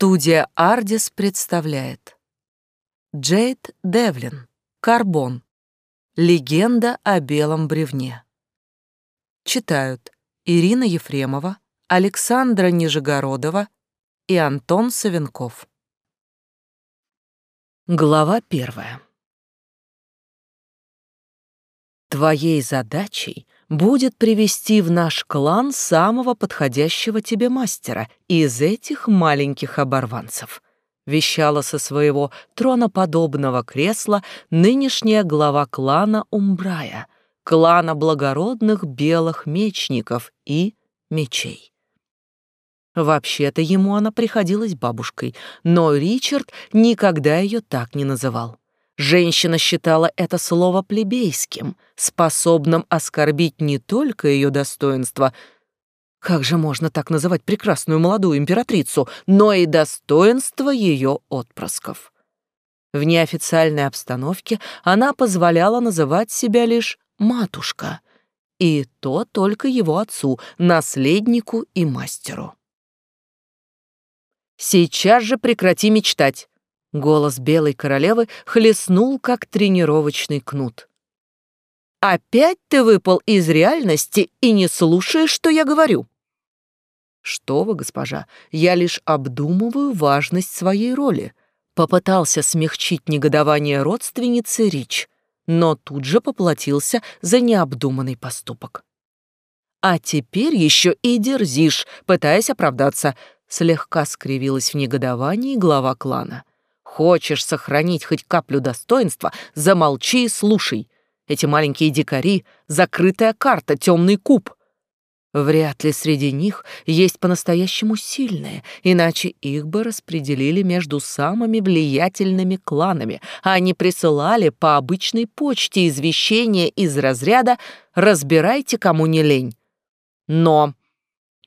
Студия «Ардис» представляет Джейд Девлин «Карбон. Легенда о белом бревне». Читают Ирина Ефремова, Александра Нижегородова и Антон Савенков. Глава первая. Твоей задачей — будет привести в наш клан самого подходящего тебе мастера из этих маленьких оборванцев», — вещала со своего троноподобного кресла нынешняя глава клана Умбрая, клана благородных белых мечников и мечей. Вообще-то ему она приходилась бабушкой, но Ричард никогда ее так не называл. Женщина считала это слово плебейским, способным оскорбить не только ее достоинство, как же можно так называть прекрасную молодую императрицу, но и достоинство ее отпрысков. В неофициальной обстановке она позволяла называть себя лишь «матушка», и то только его отцу, наследнику и мастеру. «Сейчас же прекрати мечтать», Голос белой королевы хлестнул, как тренировочный кнут. «Опять ты выпал из реальности и не слушаешь, что я говорю!» «Что вы, госпожа, я лишь обдумываю важность своей роли», попытался смягчить негодование родственницы Рич, но тут же поплатился за необдуманный поступок. «А теперь еще и дерзишь, пытаясь оправдаться», слегка скривилась в негодовании глава клана. Хочешь сохранить хоть каплю достоинства? Замолчи и слушай. Эти маленькие дикари — закрытая карта, темный куб. Вряд ли среди них есть по-настоящему сильные, иначе их бы распределили между самыми влиятельными кланами, а не присылали по обычной почте извещения из разряда «разбирайте, кому не лень». Но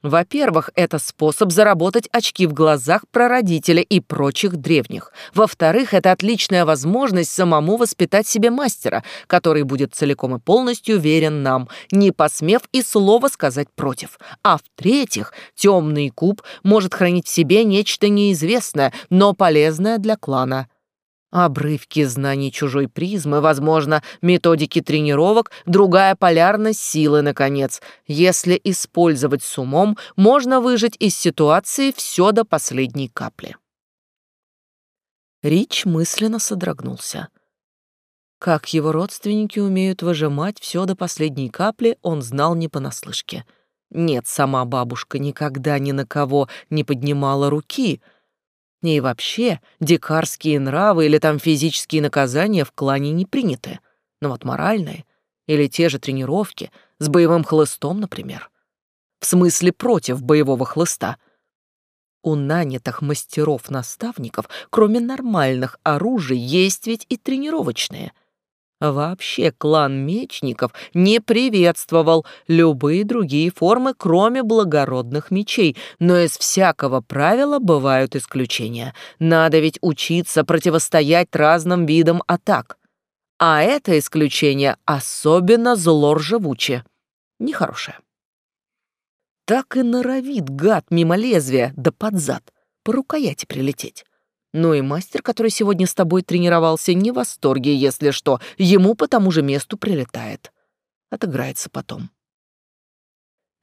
во-первых, это способ заработать очки в глазах прародителя и прочих древних. Во-вторых, это отличная возможность самому воспитать себе мастера, который будет целиком и полностью верен нам, не посмев и слова сказать против. А в-третьих, темный куб может хранить в себе нечто неизвестное, но полезное для клана – Обрывки знаний чужой призмы, возможно, методики тренировок, другая полярность силы, наконец. Если использовать с умом, можно выжить из ситуации все до последней капли. Рич мысленно содрогнулся. Как его родственники умеют выжимать все до последней капли, он знал не понаслышке. Нет, сама бабушка никогда ни на кого не поднимала руки — и вообще, дикарские нравы или там физические наказания в клане не приняты. Но вот моральные или те же тренировки с боевым хлыстом, например. В смысле против боевого хлыста. У нанятых мастеров-наставников, кроме нормальных оружий, есть ведь и тренировочные — Вообще клан мечников не приветствовал любые другие формы, кроме благородных мечей, но из всякого правила бывают исключения. Надо ведь учиться противостоять разным видам атак. А это исключение особенно зло-ржевуче. Нехорошее. Так и норовит гад мимо лезвия, да под зад, по рукояти прилететь. Ну и мастер, который сегодня с тобой тренировался, не в восторге, если что. Ему по тому же месту прилетает. Отыграется потом.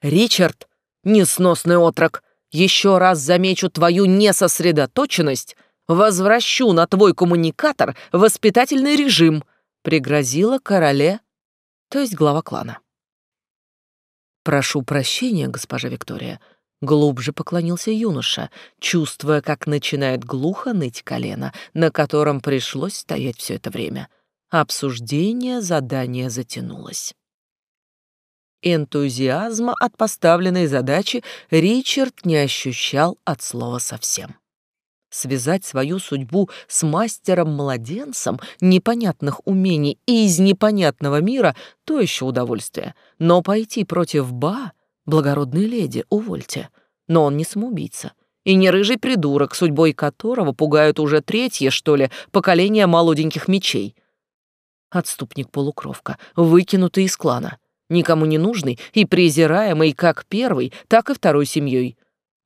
Ричард, несносный отрок, еще раз замечу твою несосредоточенность, возвращу на твой коммуникатор воспитательный режим, пригрозила короле, то есть глава клана. Прошу прощения, госпожа Виктория, — Глубже поклонился юноша, чувствуя, как начинает глухо ныть колено, на котором пришлось стоять все это время. Обсуждение задания затянулось. Энтузиазма от поставленной задачи Ричард не ощущал от слова совсем. Связать свою судьбу с мастером-младенцем непонятных умений и из непонятного мира — то еще удовольствие. Но пойти против Ба Благородная леди, увольте. Но он не самоубийца. И не рыжий придурок, судьбой которого пугают уже третье, что ли, поколение молоденьких мечей. Отступник-полукровка, выкинутый из клана. Никому не нужный и презираемый как первой, так и второй семьей.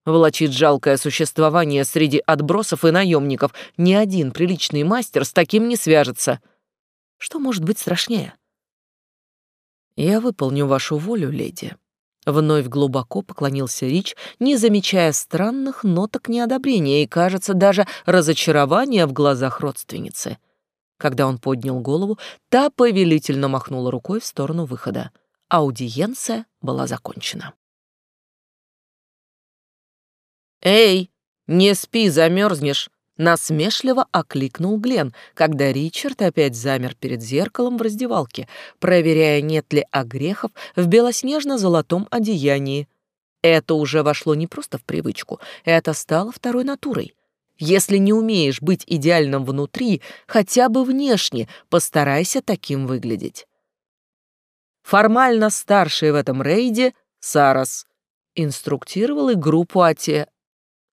Волочит жалкое существование среди отбросов и наемников. Ни один приличный мастер с таким не свяжется. Что может быть страшнее? Я выполню вашу волю, леди. Вновь глубоко поклонился Рич, не замечая странных ноток неодобрения и, кажется, даже разочарования в глазах родственницы. Когда он поднял голову, та повелительно махнула рукой в сторону выхода. Аудиенция была закончена. «Эй, не спи, замерзнешь!» Насмешливо окликнул Глен, когда Ричард опять замер перед зеркалом в раздевалке, проверяя, нет ли огрехов в белоснежно-золотом одеянии. Это уже вошло не просто в привычку, это стало второй натурой. Если не умеешь быть идеальным внутри, хотя бы внешне постарайся таким выглядеть. Формально старший в этом рейде — Сарас. Инструктировал и группу Ате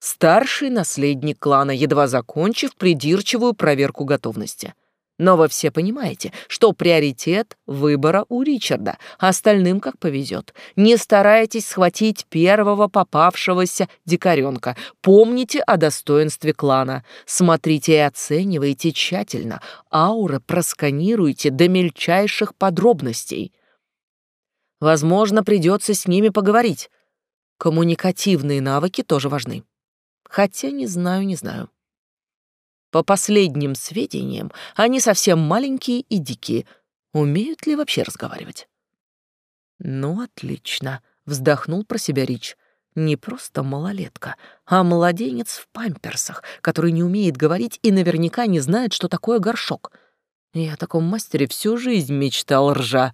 Старший наследник клана, едва закончив придирчивую проверку готовности. Но вы все понимаете, что приоритет выбора у Ричарда, а остальным как повезет. Не старайтесь схватить первого попавшегося дикаренка. Помните о достоинстве клана. Смотрите и оценивайте тщательно. Ауры просканируйте до мельчайших подробностей. Возможно, придется с ними поговорить. Коммуникативные навыки тоже важны хотя не знаю, не знаю. По последним сведениям, они совсем маленькие и дикие. Умеют ли вообще разговаривать? Ну, отлично, вздохнул про себя Рич. Не просто малолетка, а младенец в памперсах, который не умеет говорить и наверняка не знает, что такое горшок. Я о таком мастере всю жизнь мечтал ржа.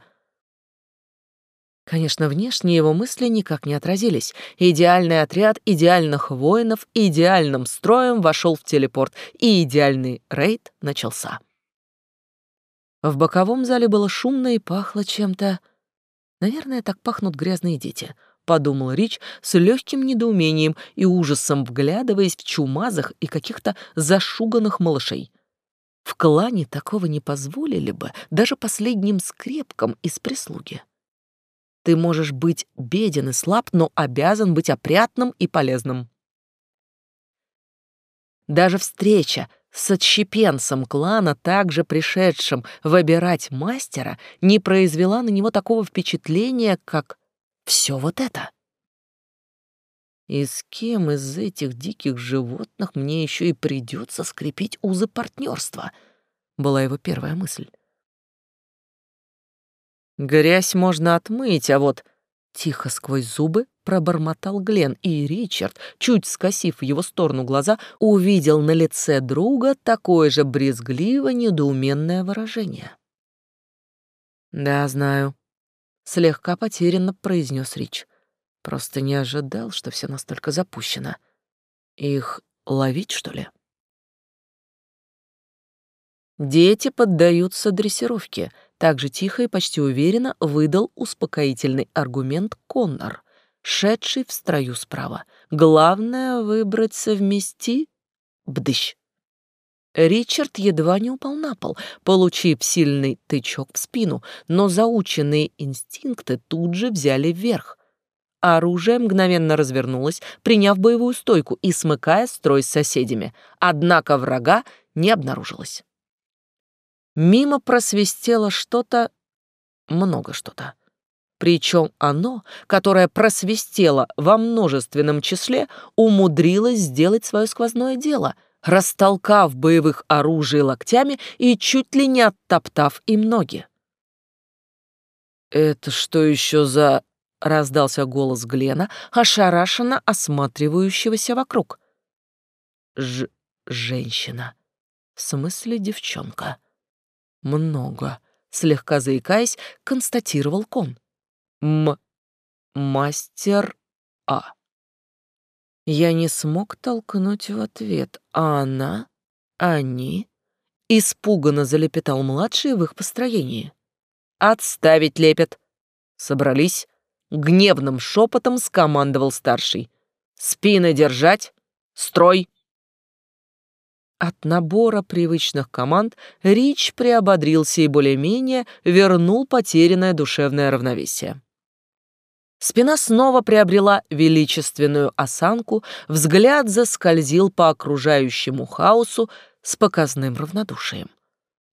Конечно, внешние его мысли никак не отразились. Идеальный отряд идеальных воинов идеальным строем вошел в телепорт, и идеальный рейд начался. В боковом зале было шумно и пахло чем-то... «Наверное, так пахнут грязные дети», — подумал Рич с легким недоумением и ужасом, вглядываясь в чумазах и каких-то зашуганных малышей. В клане такого не позволили бы даже последним скрепкам из прислуги. Ты можешь быть беден и слаб, но обязан быть опрятным и полезным. Даже встреча с отщепенцем клана, также пришедшим выбирать мастера, не произвела на него такого впечатления, как все вот это. И с кем из этих диких животных мне еще и придется скрепить узы партнерства? Была его первая мысль. «Грязь можно отмыть, а вот...» Тихо сквозь зубы пробормотал Глен, и Ричард, чуть скосив его сторону глаза, увидел на лице друга такое же брезгливо-недоуменное выражение. «Да, знаю», — слегка потерянно произнес Рич. «Просто не ожидал, что все настолько запущено. Их ловить, что ли?» Дети поддаются дрессировке — также тихо и почти уверенно выдал успокоительный аргумент Коннор, шедший в строю справа. «Главное — выбраться вместе, «Бдыщ!» Ричард едва не упал на пол, получив сильный тычок в спину, но заученные инстинкты тут же взяли вверх. Оружие мгновенно развернулось, приняв боевую стойку и смыкая строй с соседями. Однако врага не обнаружилось. Мимо просвистело что-то, много что-то. Причем оно, которое просвистело во множественном числе, умудрилось сделать свое сквозное дело, растолкав боевых оружий локтями и чуть ли не оттоптав им ноги. «Это что еще за...» — раздался голос Глена, ошарашенно осматривающегося вокруг. «Ж... женщина. В смысле девчонка?» много», — слегка заикаясь, констатировал кон. «М... мастер А». Я не смог толкнуть в ответ, а она, они... Испуганно залепетал младший в их построении. «Отставить лепят. «Собрались?» Гневным шепотом скомандовал старший. «Спины держать! Строй!» От набора привычных команд Рич приободрился и более-менее вернул потерянное душевное равновесие. Спина снова приобрела величественную осанку, взгляд заскользил по окружающему хаосу с показным равнодушием.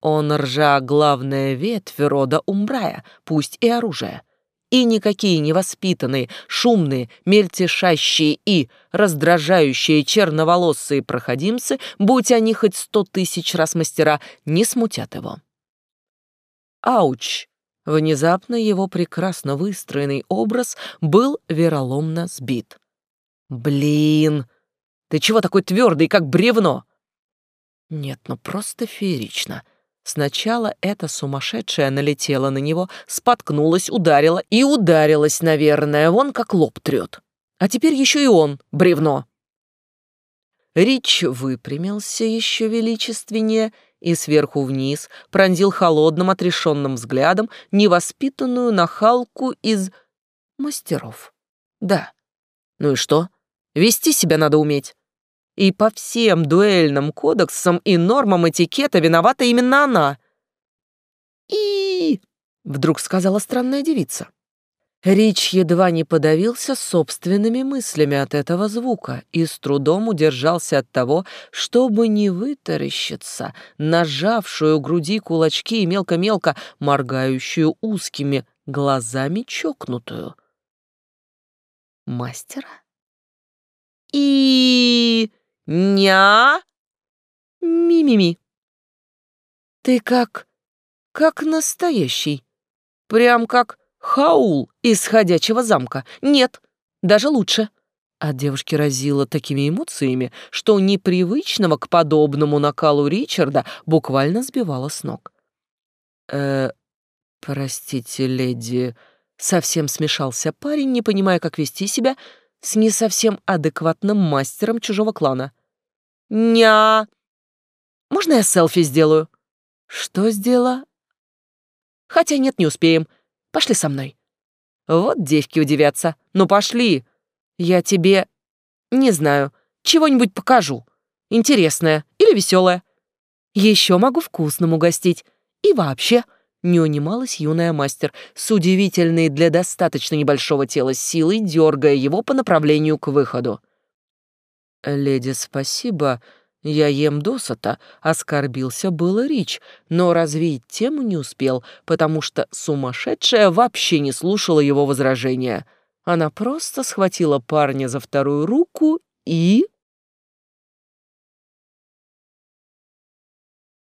Он ржа главная ветвь рода Умбрая, пусть и оружие — и никакие невоспитанные, шумные, мельтешащие и раздражающие черноволосые проходимцы, будь они хоть сто тысяч раз мастера, не смутят его. Ауч! Внезапно его прекрасно выстроенный образ был вероломно сбит. «Блин! Ты чего такой твердый, как бревно?» «Нет, ну просто феерично!» Сначала эта сумасшедшая налетела на него, споткнулась, ударила и ударилась, наверное, вон как лоб трёт. А теперь еще и он, бревно. Рич выпрямился еще величественнее и сверху вниз пронзил холодным отрешенным взглядом невоспитанную нахалку из мастеров. Да. Ну и что? Вести себя надо уметь. И по всем дуэльным кодексам и нормам этикета виновата именно она. И вдруг сказала странная девица. Рич едва не подавился собственными мыслями от этого звука и с трудом удержался от того, чтобы не вытаращиться, нажавшую груди кулачки и мелко-мелко моргающую узкими глазами чокнутую. Мастера? И... Ня? Мимими. Ты как... как настоящий. Прям как хаул из ходячего замка. Нет, даже лучше. А девушки разило такими эмоциями, что непривычного к подобному накалу Ричарда буквально сбивало с ног. «Э, простите, леди...» Совсем смешался парень, не понимая, как вести себя, с не совсем адекватным мастером чужого клана. «Ня!» «Можно я селфи сделаю?» «Что сделала?» «Хотя нет, не успеем. Пошли со мной». «Вот девки удивятся. Ну пошли! Я тебе, не знаю, чего-нибудь покажу. Интересное или веселое. Еще могу вкусным угостить. И вообще, не унималась юная мастер с удивительной для достаточно небольшого тела силой, дергая его по направлению к выходу. «Леди, спасибо. Я ем досыта», — оскорбился было Рич, но развить тему не успел, потому что сумасшедшая вообще не слушала его возражения. Она просто схватила парня за вторую руку и...